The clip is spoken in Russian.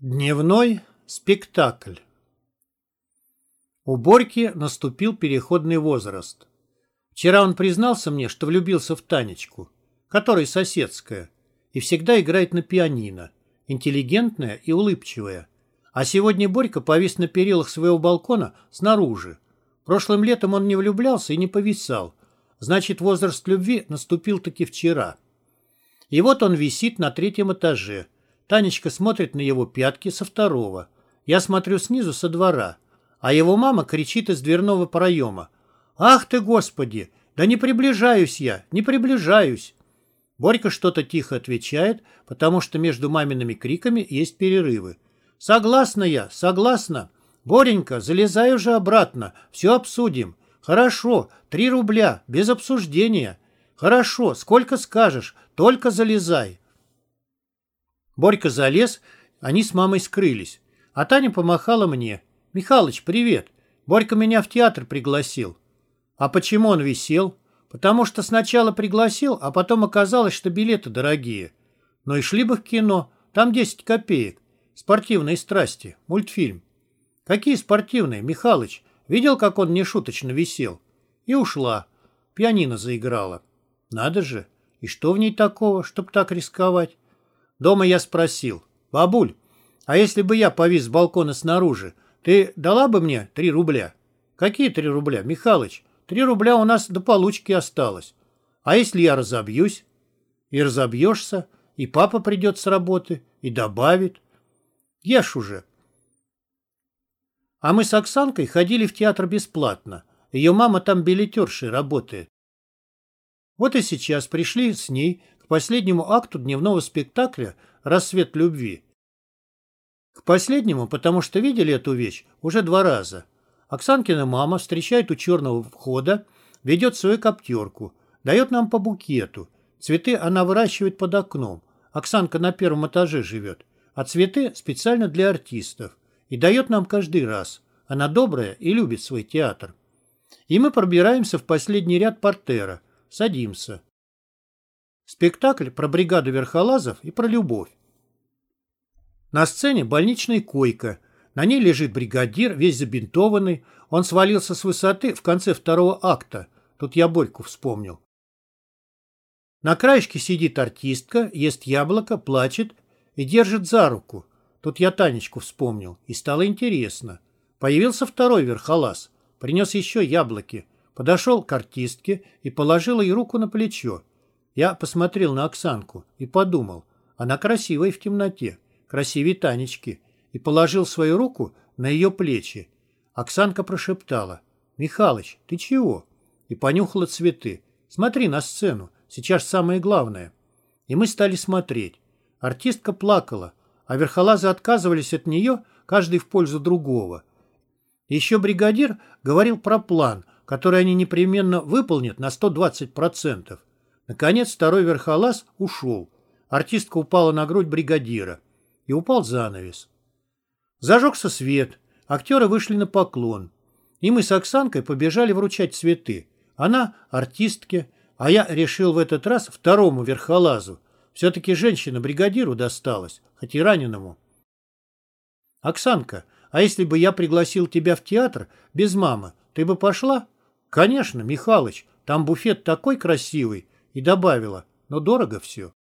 Дневной спектакль У Борьки наступил переходный возраст. Вчера он признался мне, что влюбился в Танечку, которая соседская, и всегда играет на пианино, интеллигентная и улыбчивая. А сегодня Борька повис на перилах своего балкона снаружи. Прошлым летом он не влюблялся и не повисал. Значит, возраст любви наступил таки вчера. И вот он висит на третьем этаже – Танечка смотрит на его пятки со второго. Я смотрю снизу со двора. А его мама кричит из дверного проема. «Ах ты, Господи! Да не приближаюсь я, не приближаюсь!» Борька что-то тихо отвечает, потому что между мамиными криками есть перерывы. «Согласна я, согласна. Боренька, залезай уже обратно, все обсудим. Хорошо, три рубля, без обсуждения. Хорошо, сколько скажешь, только залезай». Борька залез, они с мамой скрылись. А Таня помахала мне. «Михалыч, привет. Борька меня в театр пригласил». «А почему он висел?» «Потому что сначала пригласил, а потом оказалось, что билеты дорогие. Но и шли бы в кино. Там 10 копеек. Спортивные страсти. Мультфильм». «Какие спортивные, Михалыч? Видел, как он нешуточно висел?» И ушла. Пианино заиграла. «Надо же. И что в ней такого, чтоб так рисковать?» Дома я спросил, «Бабуль, а если бы я повис с балкона снаружи, ты дала бы мне три рубля?» «Какие три рубля, Михалыч? Три рубля у нас до получки осталось. А если я разобьюсь?» «И разобьешься, и папа придет с работы, и добавит. Ешь уже». А мы с Оксанкой ходили в театр бесплатно. Ее мама там билетершей работает. Вот и сейчас пришли с ней последнему акту дневного спектакля «Рассвет любви». К последнему, потому что видели эту вещь уже два раза. Оксанкина мама встречает у черного входа, ведет свою коптерку, дает нам по букету. Цветы она выращивает под окном. Оксанка на первом этаже живет. А цветы специально для артистов. И дает нам каждый раз. Она добрая и любит свой театр. И мы пробираемся в последний ряд портера. Садимся. Спектакль про бригаду верхолазов и про любовь. На сцене больничная койка. На ней лежит бригадир, весь забинтованный. Он свалился с высоты в конце второго акта. Тут я Борьку вспомнил. На краешке сидит артистка, ест яблоко, плачет и держит за руку. Тут я Танечку вспомнил, и стало интересно. Появился второй верхолаз, принес еще яблоки, подошел к артистке и положил ей руку на плечо. Я посмотрел на Оксанку и подумал, она красивая в темноте, красивее Танечки, и положил свою руку на ее плечи. Оксанка прошептала, «Михалыч, ты чего?» и понюхала цветы. «Смотри на сцену, сейчас самое главное». И мы стали смотреть. Артистка плакала, а верхолазы отказывались от нее, каждый в пользу другого. Еще бригадир говорил про план, который они непременно выполнят на 120%. Наконец второй верхолаз ушел. Артистка упала на грудь бригадира. И упал занавес. Зажегся свет. Актеры вышли на поклон. И мы с Оксанкой побежали вручать цветы. Она артистке, а я решил в этот раз второму верхолазу. Все-таки женщина бригадиру досталась, хоть и раненому. «Оксанка, а если бы я пригласил тебя в театр без мамы, ты бы пошла?» «Конечно, Михалыч, там буфет такой красивый, и добавила, но дорого все.